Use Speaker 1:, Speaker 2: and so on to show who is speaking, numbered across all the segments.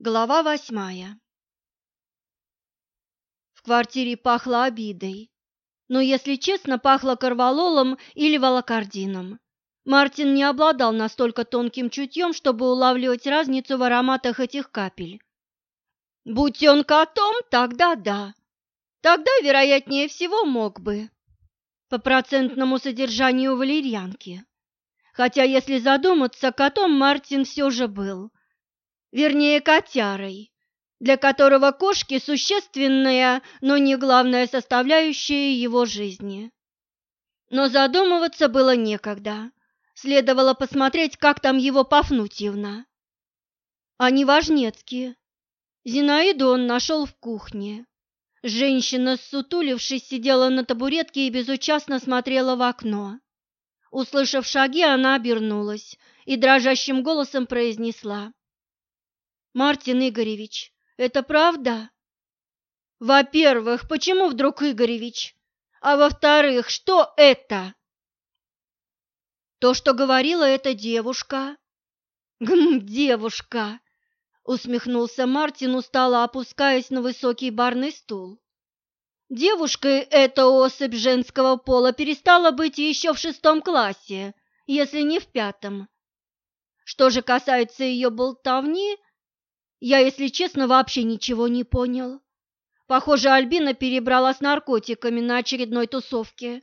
Speaker 1: Глава восьмая В квартире пахло обидой, но, если честно, пахло корвалолом или волокордином. Мартин не обладал настолько тонким чутьем, чтобы улавливать разницу в ароматах этих капель. Будь он котом, тогда да. Тогда, вероятнее всего, мог бы. По процентному содержанию валерьянки. Хотя, если задуматься, котом Мартин все же был – вернее котярой, для которого кошки – существенная, но не главная составляющая его жизни. Но задумываться было некогда. Следовало посмотреть, как там его Пафнутьевна. Они важнецкие. Зинаиду он нашел в кухне. Женщина, ссутулившись, сидела на табуретке и безучастно смотрела в окно. Услышав шаги, она обернулась и дрожащим голосом произнесла. Мартин Игоревич, это правда? Во-первых, почему вдруг Игоревич? А во-вторых, что это? То, что говорила эта девушка. Гм, девушка, усмехнулся Мартин, устало опускаясь на высокий барный стул. Девушкой эта особь женского пола перестала быть еще в шестом классе, если не в пятом. Что же касается ее болтовни, я, если честно, вообще ничего не понял. Похоже, Альбина перебрала с наркотиками на очередной тусовке,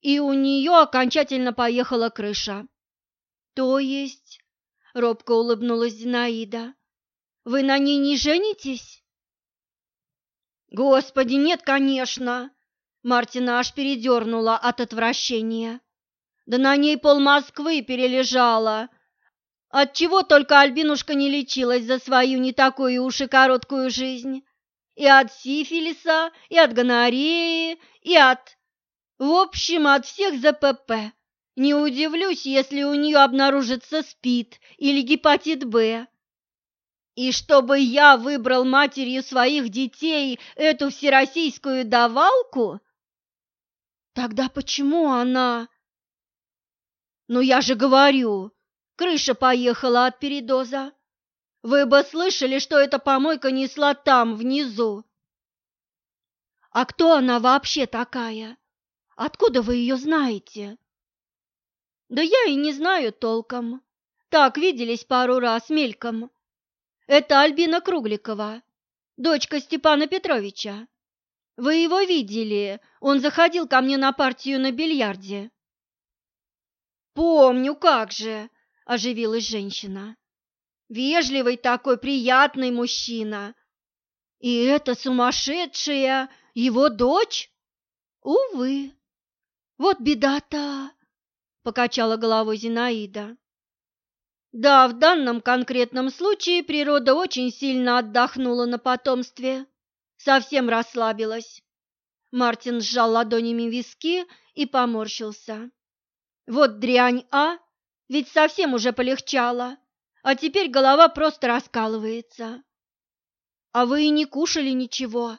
Speaker 1: и у нее окончательно поехала крыша. То есть, робко улыбнулась Зинаида, вы на ней не женитесь? Господи, нет, конечно. Мартина аж передернула от отвращения. Да на ней пол Москвы перележала, от чего только Альбинушка не лечилась за свою не такую уж и короткую жизнь. И от сифилиса, и от гонореи, и от... В общем, от всех ЗПП. Не удивлюсь, если у нее обнаружится СПИД или гепатит Б. И чтобы я выбрал матерью своих детей эту всероссийскую давалку? Тогда почему она... Ну я же говорю, Крыша поехала от передоза. Вы бы слышали, что эта помойка несла там, внизу. А кто она вообще такая? Откуда вы ее знаете? Да я и не знаю толком. Так, виделись пару раз мельком. Это Альбина Кругликова, дочка Степана Петровича. Вы его видели, он заходил ко мне на партию на бильярде. Помню, как же, – оживилась женщина. «Вежливый такой, приятный мужчина. И эта сумасшедшая его дочь? Увы, вот беда-то!» – покачала головой Зинаида. Да, в данном конкретном случае природа очень сильно отдохнула на потомстве, совсем расслабилась. Мартин сжал ладонями виски и поморщился. Вот дрянь, а! Ведь совсем уже полегчало, а теперь голова просто раскалывается. А вы и не кушали ничего,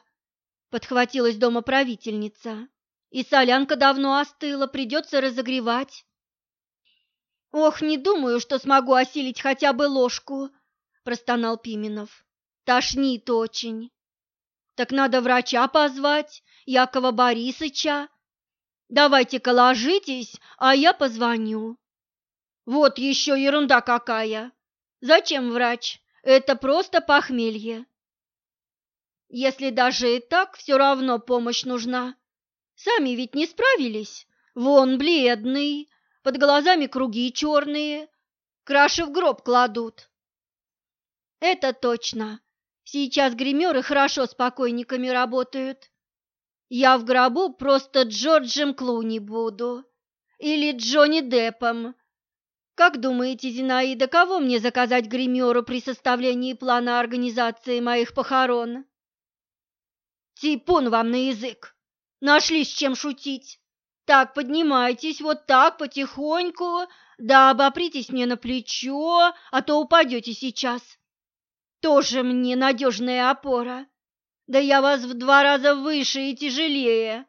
Speaker 1: подхватилась дома правительница. И солянка давно остыла, придется разогревать. Ох, не думаю, что смогу осилить хотя бы ложку, простонал Пименов. Тошнит очень. Так надо врача позвать, Якова Борисыча. Давайте-ка ложитесь, а я позвоню. Вот еще ерунда какая! Зачем врач? Это просто похмелье. Если даже и так, все равно помощь нужна. Сами ведь не справились. Вон бледный, под глазами круги черные, краши в гроб кладут. Это точно. Сейчас гримеры хорошо с покойниками работают. Я в гробу просто Джорджем Клуни буду. Или Джонни Деппом как думаете, Зинаида, кого мне заказать гримеру при составлении плана организации моих похорон? Типун вам на язык! Нашли с чем шутить! Так, поднимайтесь вот так потихоньку, да обопритесь мне на плечо, а то упадете сейчас. Тоже мне надежная опора. Да я вас в два раза выше и тяжелее.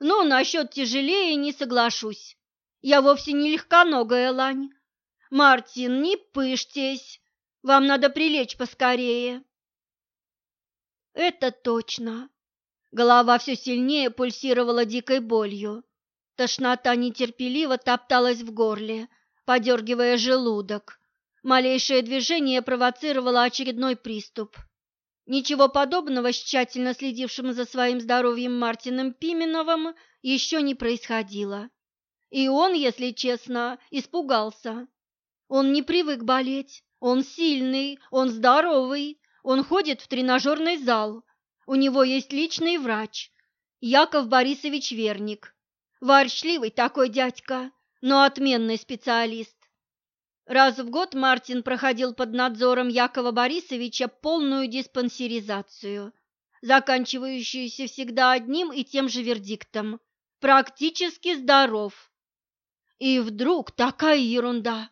Speaker 1: Ну, насчет тяжелее не соглашусь. Я вовсе не легконогая лань. Мартин, не пыштесь. Вам надо прилечь поскорее. Это точно. Голова все сильнее пульсировала дикой болью. Тошнота нетерпеливо топталась в горле, подергивая желудок. Малейшее движение провоцировало очередной приступ. Ничего подобного с тщательно следившим за своим здоровьем Мартином Пименовым еще не происходило. И он, если честно, испугался. Он не привык болеть, он сильный, он здоровый, он ходит в тренажерный зал. У него есть личный врач, Яков Борисович Верник. Ворчливый такой дядька, но отменный специалист. Раз в год Мартин проходил под надзором Якова Борисовича полную диспансеризацию, заканчивающуюся всегда одним и тем же вердиктом – практически здоров. И вдруг такая ерунда.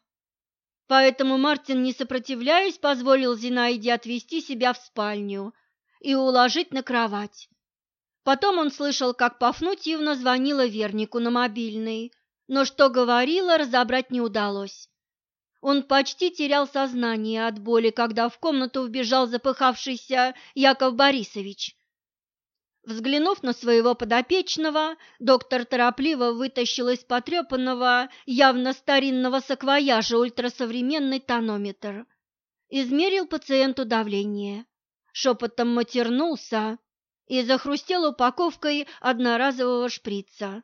Speaker 1: Поэтому Мартин, не сопротивляясь, позволил Зинаиде отвести себя в спальню и уложить на кровать. Потом он слышал, как Пафнутьевна звонила Вернику на мобильный, но что говорила, разобрать не удалось. Он почти терял сознание от боли, когда в комнату вбежал запыхавшийся Яков Борисович. Взглянув на своего подопечного, доктор торопливо вытащил из потрепанного, явно старинного саквояжа ультрасовременный тонометр. Измерил пациенту давление, шепотом матернулся и захрустел упаковкой одноразового шприца.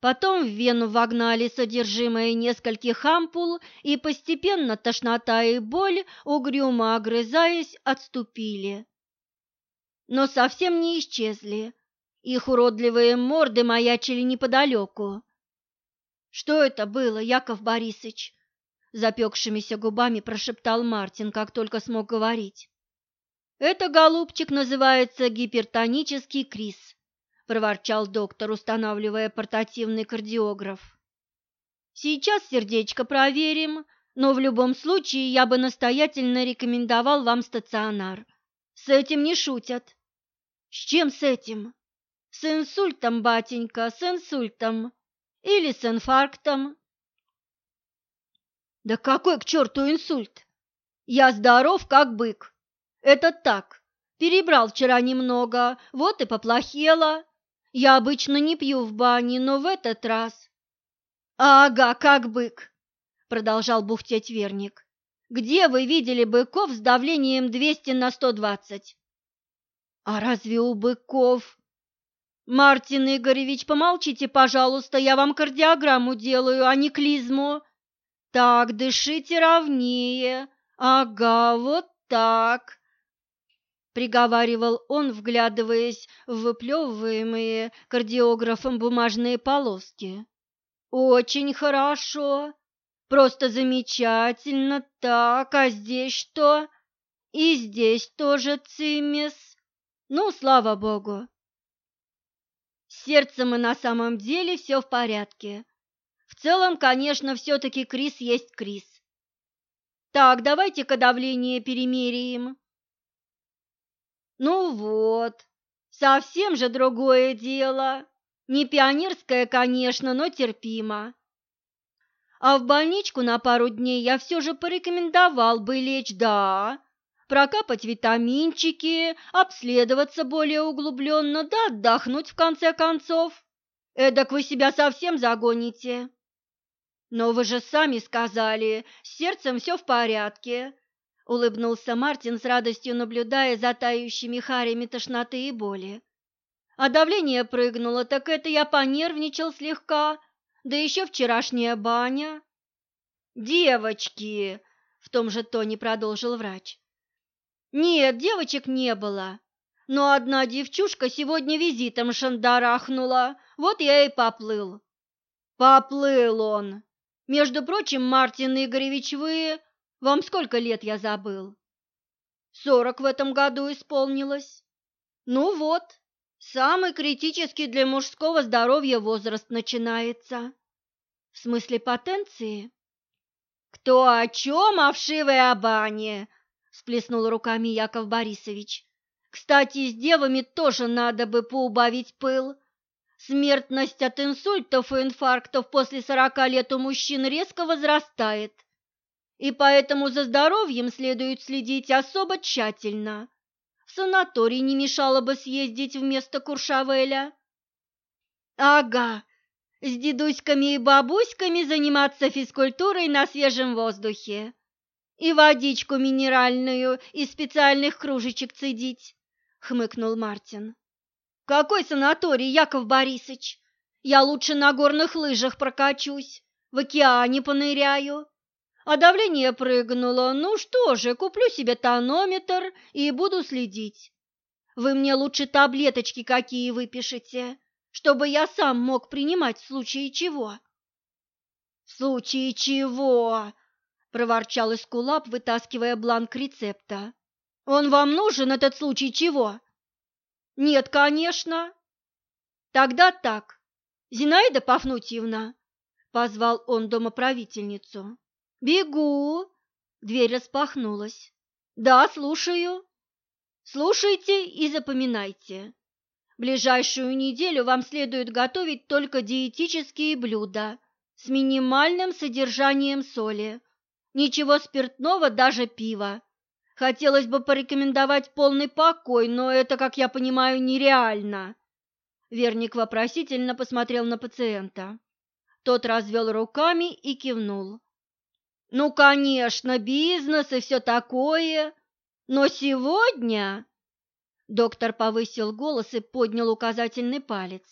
Speaker 1: Потом в вену вогнали содержимое нескольких ампул, и постепенно тошнота и боль, угрюмо огрызаясь, отступили но совсем не исчезли. Их уродливые морды маячили неподалеку. «Что это было, Яков Борисович?» Запекшимися губами прошептал Мартин, как только смог говорить. «Это, голубчик, называется гипертонический криз», – проворчал доктор, устанавливая портативный кардиограф. «Сейчас сердечко проверим, но в любом случае я бы настоятельно рекомендовал вам стационар. С этим не шутят. С чем с этим? С инсультом, батенька, с инсультом. Или с инфарктом. Да какой к черту инсульт? Я здоров, как бык. Это так. Перебрал вчера немного, вот и поплохело. Я обычно не пью в бане, но в этот раз... Ага, как бык, продолжал бухтеть Верник. Где вы видели быков с давлением 200 на 120? А разве у быков? Мартин Игоревич, помолчите, пожалуйста, я вам кардиограмму делаю, а не клизму. Так, дышите ровнее. Ага, вот так. Приговаривал он, вглядываясь в выплевываемые кардиографом бумажные полоски. Очень хорошо. Просто замечательно. Так, а здесь что? И здесь тоже цимес. Ну, слава богу. С сердцем и на самом деле все в порядке. В целом, конечно, все-таки Крис есть Крис. Так, давайте-ка давление перемеряем. Ну вот, совсем же другое дело. Не пионерское, конечно, но терпимо. А в больничку на пару дней я все же порекомендовал бы лечь, да, прокапать витаминчики, обследоваться более углубленно, да отдохнуть в конце концов. Эдак вы себя совсем загоните. Но вы же сами сказали, с сердцем все в порядке, улыбнулся Мартин с радостью, наблюдая за тающими харями тошноты и боли. А давление прыгнуло, так это я понервничал слегка, да еще вчерашняя баня. Девочки, в том же тоне продолжил врач. Нет, девочек не было. Но одна девчушка сегодня визитом шандарахнула, вот я и поплыл. Поплыл он. Между прочим, Мартин Игоревич, вы... Вам сколько лет я забыл? Сорок в этом году исполнилось. Ну вот, самый критический для мужского здоровья возраст начинается. В смысле потенции? Кто о чем, о вшивой обане? Всплеснул руками Яков Борисович. Кстати, с девами тоже надо бы поубавить пыл. Смертность от инсультов и инфарктов после сорока лет у мужчин резко возрастает. и поэтому за здоровьем следует следить особо тщательно. В санаторий не мешало бы съездить вместо Куршавеля. Ага, с дедуськами и бабуськами заниматься физкультурой на свежем воздухе и водичку минеральную из специальных кружечек цедить, хмыкнул Мартин. Какой санаторий, Яков Борисович? Я лучше на горных лыжах прокачусь, в океане поныряю. А давление прыгнуло. Ну что же, куплю себе тонометр и буду следить. Вы мне лучше таблеточки какие выпишите, чтобы я сам мог принимать в случае чего. В случае чего? Проворчал Эскулап, вытаскивая бланк рецепта. Он вам нужен этот случай чего? Нет, конечно. Тогда так. Зинаида Пафнутьевна, позвал он домоправительницу. Бегу. Дверь распахнулась. Да, слушаю. Слушайте и запоминайте. Ближайшую неделю вам следует готовить только диетические блюда с минимальным содержанием соли. Ничего спиртного, даже пива. Хотелось бы порекомендовать полный покой, но это, как я понимаю, нереально. Верник вопросительно посмотрел на пациента. Тот развел руками и кивнул. «Ну, конечно, бизнес и все такое, но сегодня...» Доктор повысил голос и поднял указательный палец.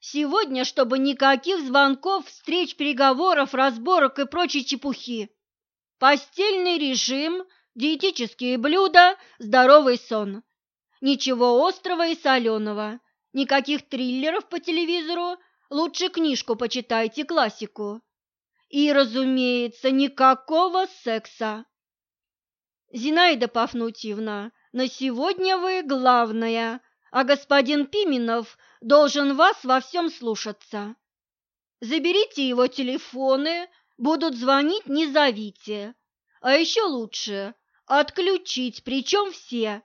Speaker 1: «Сегодня, чтобы никаких звонков, встреч, переговоров, разборок и прочей чепухи. Постельный режим, диетические блюда, здоровый сон. Ничего острого и соленого, никаких триллеров по телевизору, лучше книжку почитайте, классику. И, разумеется, никакого секса. Зинаида Пафнутьевна, на сегодня вы главная, а господин Пименов должен вас во всем слушаться. Заберите его телефоны, будут звонить, не зовите. А еще лучше отключить, причем все.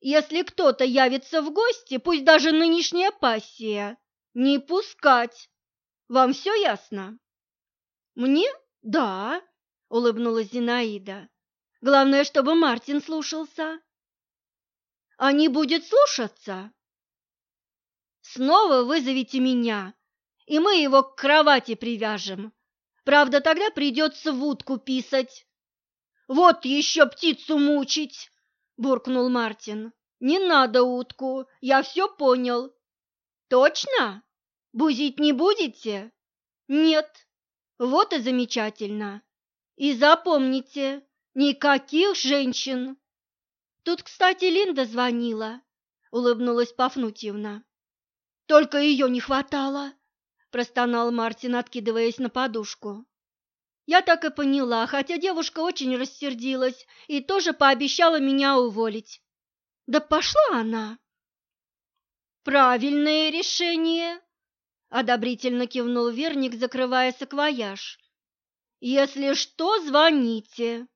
Speaker 1: Если кто-то явится в гости, пусть даже нынешняя пассия, не пускать. Вам все ясно? Мне? Да, улыбнулась Зинаида. Главное, чтобы Мартин слушался. А не будет слушаться? Снова вызовите меня, и мы его к кровати привяжем. Правда, тогда придется в утку писать. Вот еще птицу мучить, буркнул Мартин. Не надо утку, я все понял. Точно? Бузить не будете? Нет. Вот и замечательно. И запомните, никаких женщин. Тут, кстати, Линда звонила, улыбнулась Пафнутьевна. Только ее не хватало, простонал Мартин, откидываясь на подушку. Я так и поняла, хотя девушка очень рассердилась и тоже пообещала меня уволить. Да пошла она. Правильное решение, одобрительно кивнул Верник, закрывая саквояж. Если что, звоните.